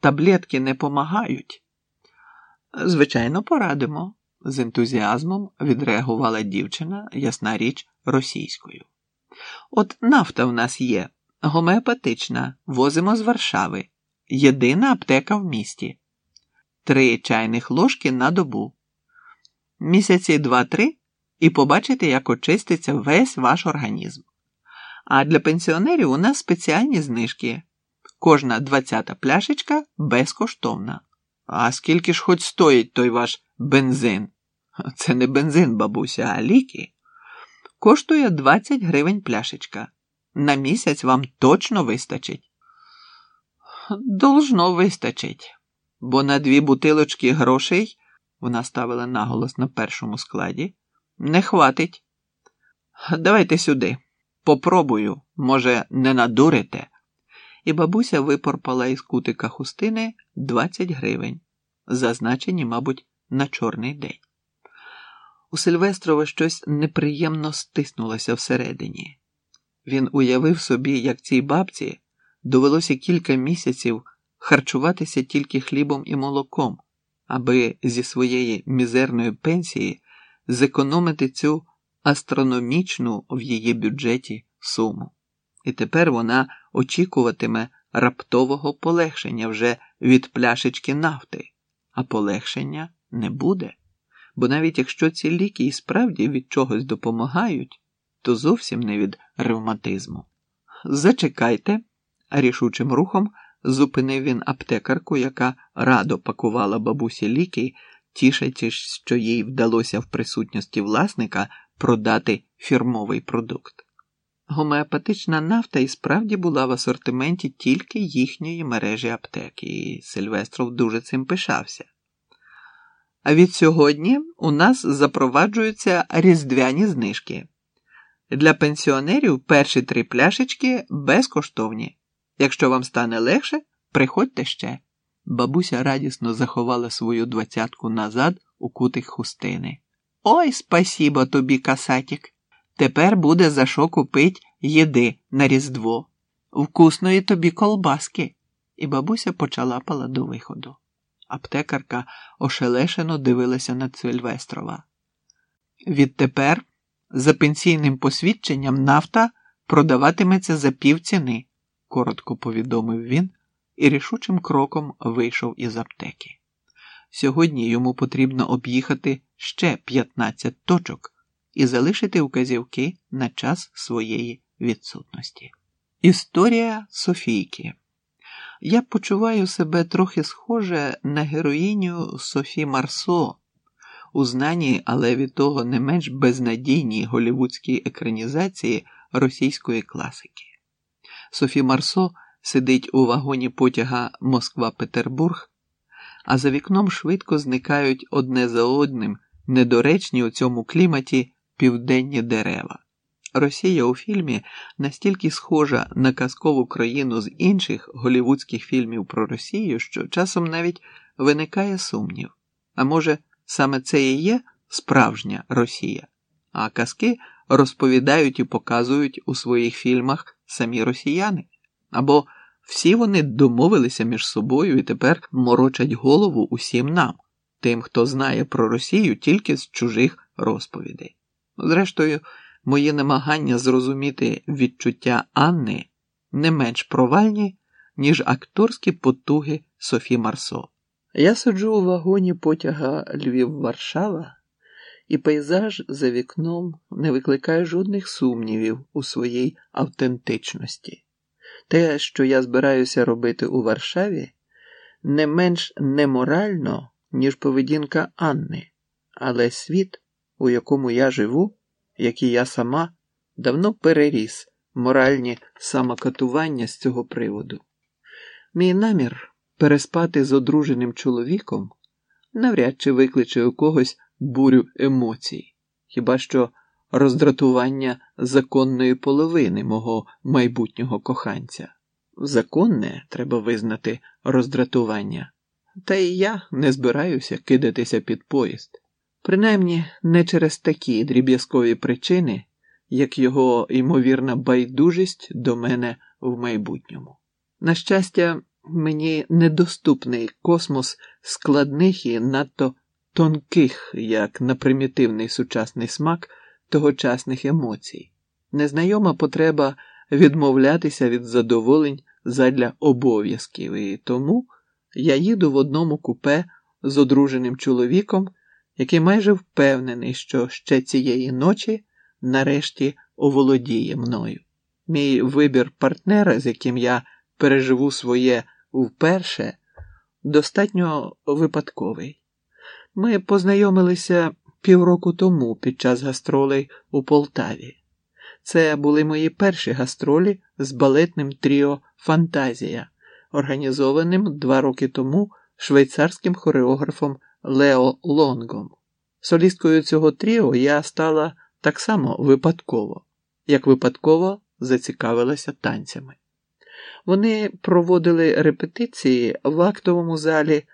таблетки не помагають. Звичайно, порадимо, з ентузіазмом відреагувала дівчина, ясна річ, російською. От нафта в нас є, гомеопатична, возимо з Варшави. Єдина аптека в місті. Три чайних ложки на добу. Місяці два-три, і побачите, як очиститься весь ваш організм. А для пенсіонерів у нас спеціальні знижки. Кожна двадцята пляшечка безкоштовна. А скільки ж хоч стоїть той ваш бензин? Це не бензин, бабуся, а ліки. Коштує 20 гривень пляшечка. На місяць вам точно вистачить. Должно вистачить, бо на дві бутилочки грошей вона ставила наголос на першому складі. Не хватить. Давайте сюди. Попробую, може, не надурите. І бабуся випорпала із кутика хустини 20 гривень, зазначені, мабуть, на чорний день. У Сильвестрова щось неприємно стиснулося всередині. Він уявив собі, як цій бабці довелося кілька місяців харчуватися тільки хлібом і молоком, аби зі своєї мізерної пенсії зекономити цю астрономічну в її бюджеті суму. І тепер вона очікуватиме раптового полегшення вже від пляшечки нафти, а полегшення не буде. Бо навіть якщо ці ліки і справді від чогось допомагають, то зовсім не від ревматизму. Зачекайте, рішучим рухом зупинив він аптекарку, яка радо пакувала бабусі ліки, тішачись, що їй вдалося в присутності власника продати фірмовий продукт. Гомеопатична нафта і справді була в асортименті тільки їхньої мережі аптеки, і Сильвестров дуже цим пишався. А від сьогодні у нас запроваджуються різдвяні знижки. Для пенсіонерів перші три пляшечки безкоштовні. Якщо вам стане легше, приходьте ще. Бабуся радісно заховала свою двадцятку назад у кутик хустини. Ой, спасібо тобі, касатік. Тепер буде за що купить їди на Різдво, вкусної тобі колбаски. І бабуся почалапала до виходу. Аптекарка ошелешено дивилася на Сильвестрова. Відтепер, за пенсійним посвідченням, нафта продаватиметься за пів ціни, коротко повідомив він і рішучим кроком вийшов із аптеки. Сьогодні йому потрібно об'їхати ще 15 точок і залишити указівки на час своєї відсутності. Історія Софійки. Я почуваю себе трохи схоже на героїню Софі Марсо, у знаній, але від того не менш безнадійній голівудській екранізації російської класики. Софі Марсо сидить у вагоні потяга Москва-Петербург, а за вікном швидко зникають одне за одним недоречні у цьому кліматі південні дерева. Росія у фільмі настільки схожа на казкову країну з інших голівудських фільмів про Росію, що часом навіть виникає сумнів. А може, саме це і є справжня Росія, а казки розповідають і показують у своїх фільмах самі росіяни, або всі вони домовилися між собою і тепер морочать голову усім нам, тим, хто знає про Росію тільки з чужих розповідей. Зрештою, мої намагання зрозуміти відчуття Анни не менш провальні, ніж акторські потуги Софі Марсо. Я сиджу у вагоні потяга Львів-Варшава, і пейзаж за вікном не викликає жодних сумнівів у своїй автентичності. Те, що я збираюся робити у Варшаві, не менш неморально, ніж поведінка Анни, але світ, у якому я живу, як і я сама, давно переріс моральні самокатування з цього приводу. Мій намір переспати з одруженим чоловіком навряд чи викличе у когось бурю емоцій, хіба що роздратування законної половини мого майбутнього коханця. Законне треба визнати роздратування, та і я не збираюся кидатися під поїзд. Принаймні не через такі дріб'язкові причини, як його ймовірна байдужість до мене в майбутньому. На щастя, Мені недоступний космос складних і надто тонких, як на примітивний сучасний смак тогочасних емоцій, незнайома потреба відмовлятися від задоволень задля обов'язків, і тому я їду в одному купе з одруженим чоловіком, який майже впевнений, що ще цієї ночі нарешті оволодіє мною. Мій вибір партнера, з яким я переживу своє вперше, достатньо випадковий. Ми познайомилися півроку тому під час гастролей у Полтаві. Це були мої перші гастролі з балетним тріо Фантазія, організованим два роки тому швейцарським хореографом Лео Лонгом. Солісткою цього тріо я стала так само випадково, як випадково зацікавилася танцями. Вони проводили репетиції в актовому залі